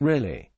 Really?